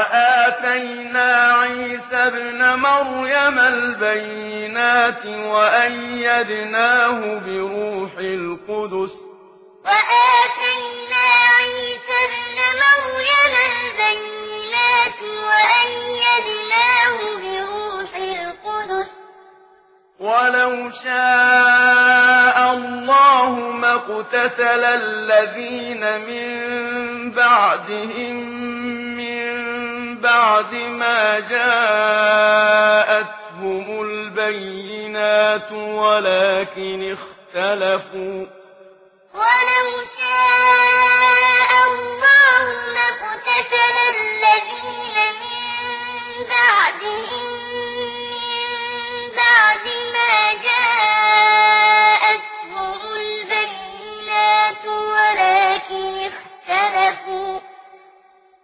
وآتينا عيسى بن مريم البينات وأيدناه بروح القدس وآتينا عيسى بن مريم البينات وأيدناه بروح القدس ولو شاء الله ما اقتتل الذين من بعدهم بعد ما جاءتهم البينات ولكن اختلفوا. ولو شاء الله ما الذين من بعدهم ولكن اختلفوا.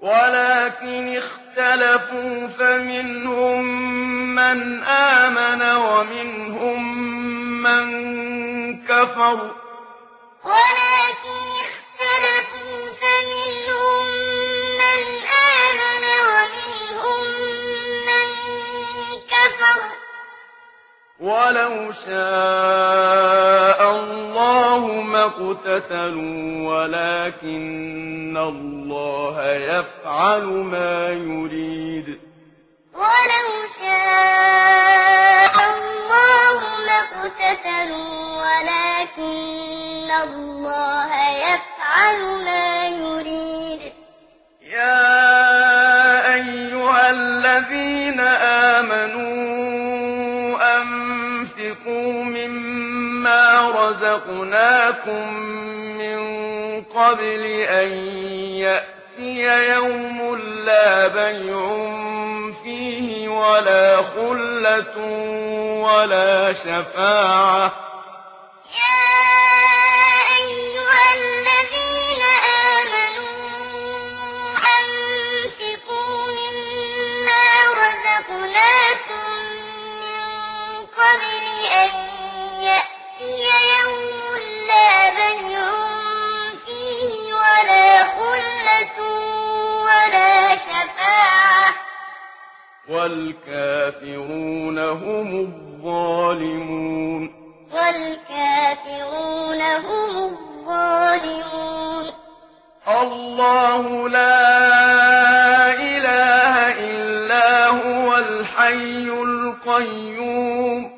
ولكن اختلفوا. اخْتَلَفُوا فَمِنْهُمْ مَنْ آمَنَ وَمِنْهُمْ مَنْ كَفَرَ وَلَكِنِ اخْتَلَفُوا فَمِنْهُمْ مَنْ آمَنَ وَمِنْهُمْ مَنْ كَفَرَ وَلَوْ شَاءَ تقتتلوا ولكن الله يفعل ما يريد ولو شاء الله لقتتلوا ولكن الله يفعل ما يريد وَأَنفِقُوا مِمَّا رَزَقْنَاكُم مِّن قَبْلِ أَن يَأْتِيَ يَوْمٌ لَّا بَيْعٌ فِيهِ وَلَا خُلَّةٌ وَلَا شَفَاعَةٌ والكافرون هم الظالمون. والكافرون هم الظالمون. الله لا إله إلا هو الحي القيوم.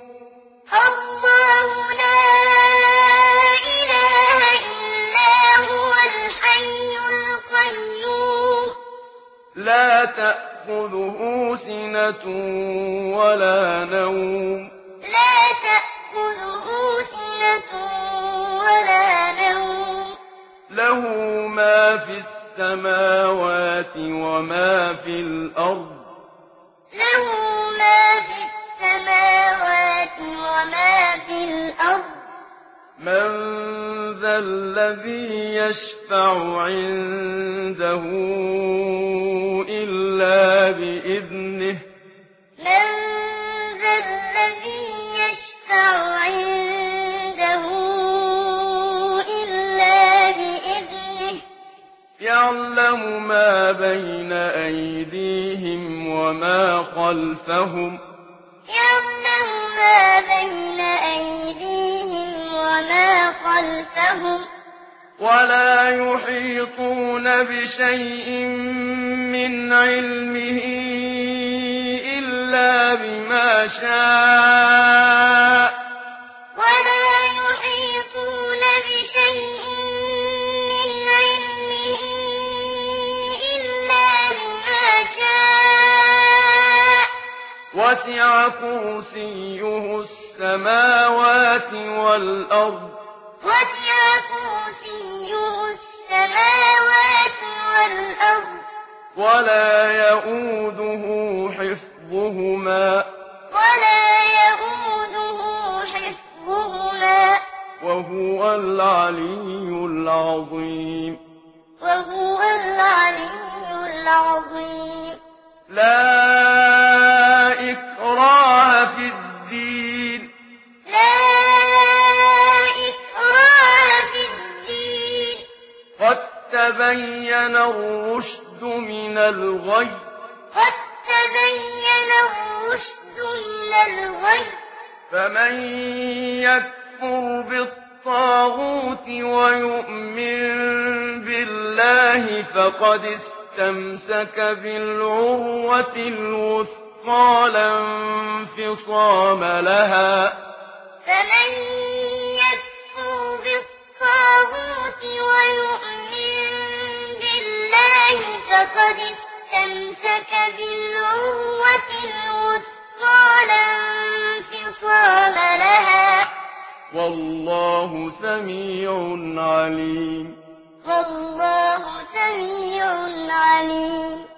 الله لا لا تأخذه سنة ولا نوم. لا تأخذه سنة ولا نوم. له ما في السماوات وما في الأرض. له ما في السماوات وما في الأرض. من ذا الذي يشفع عنده إلا بإذنه. من ذا الذي يشفع عنده إلا بإذنه. يعلم ما بين أيديهم وما خلفهم. يعلم ما بين أيديهم وما خلفهم ولا يحيطون بشيء من علمه إلا بما شاءوا وسع كرسيه السماوات والأرض. وسع كرسيه السماوات والأرض. ولا يؤوده حفظهما. ولا يؤوده الرشد من الغي. قد تبين الرشد من الغي فمن يكفر بالطاغوت ويؤمن بالله فقد استمسك بالعروة الوثقى لا انفصام لها. فمن فقد استمسك بالعروة الوثقى لا انفصام لها. والله سميع عليم. والله سميع عليم.